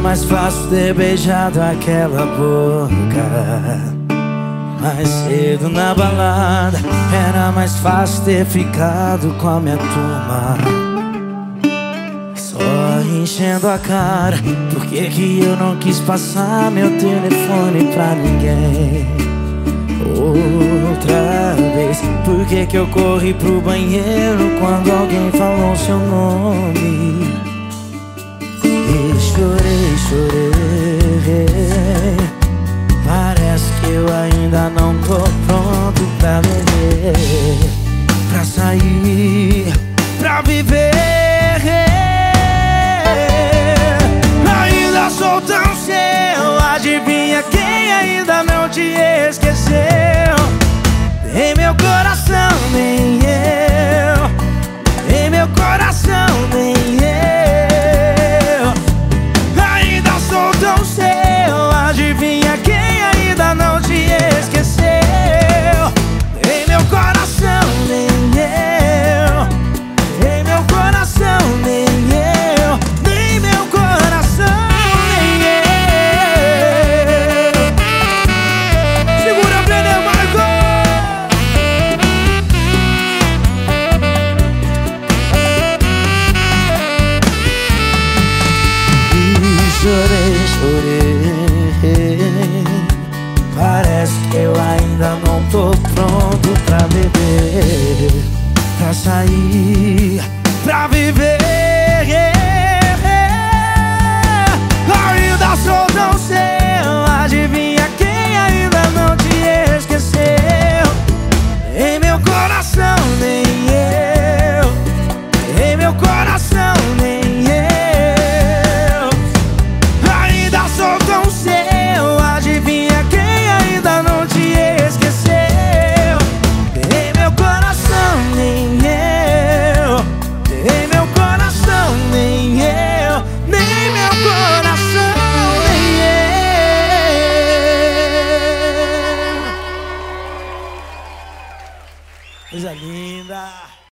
mais fácil ter beijado aquela boca. Mais cedo na balada Era mais fácil ter ficado com a minha turma. Só enchendo a cara Por que que eu não quis passar meu telefone pra ninguém? Outra vez Por que que eu corri pro banheiro Quando alguém falou seu nome sair, pra viver. Ainda sou tão seu Adivinha quem ainda não te esqueceu Parece que eu ainda não tô pronto pra beber Pra sair, pra viver. Coisa linda!